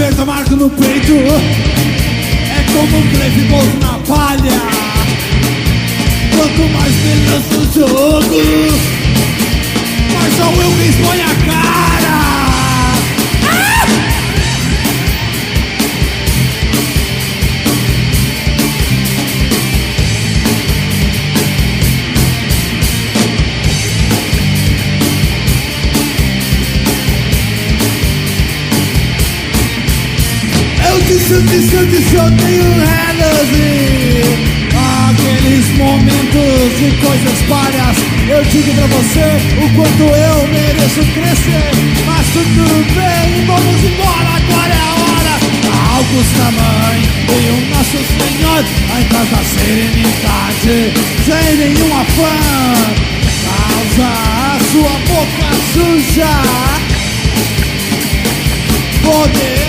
verde amargo no peito. É como um greve bolso na palha. Quanto mais brilhante o jogo Eu disse, eu tenho relance Aqueles momentos de coisas palhas Eu digo pra você o quanto eu mereço crescer. Mas tudo bem, vamos embora, agora é a hora. Augusta Mãe e o Nosso Senhor Em casa da serenidade Sem nenhum afã. Causa a sua boca suja. Poder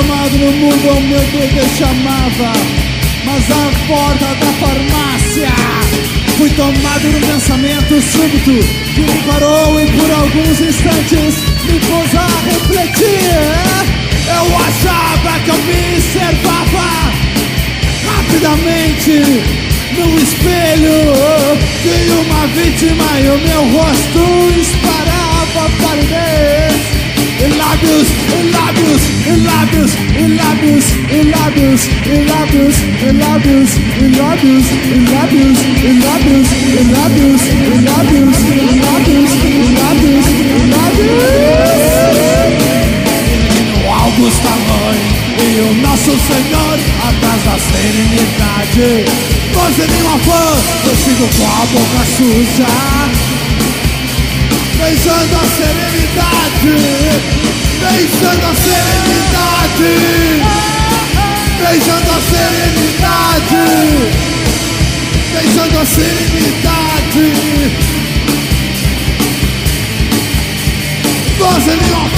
tomado no mundo, o meu Deus chamava Mas a porta da farmácia Fui tomado num pensamento súbito Que me parou e por alguns instantes Me pôs a refletir. Eu achava que eu me observava Rapidamente no espelho Vi uma vítima e o meu rosto disparava palidez e lábios, lábios, e lábios, e lábios, e lábios, e lábios, e lábios, e lábios, e lábios, e lábios, e lábios, e lábios, e lábios, e lábios. O Augusta Mãe e o Nosso Senhor atrás da serenidade. Você nem uma fã, eu sigo com a boca suja. Beijando a serenidade Beijando a serenidade. Beijando a serenidade. Beijando a serenidade. Doze mil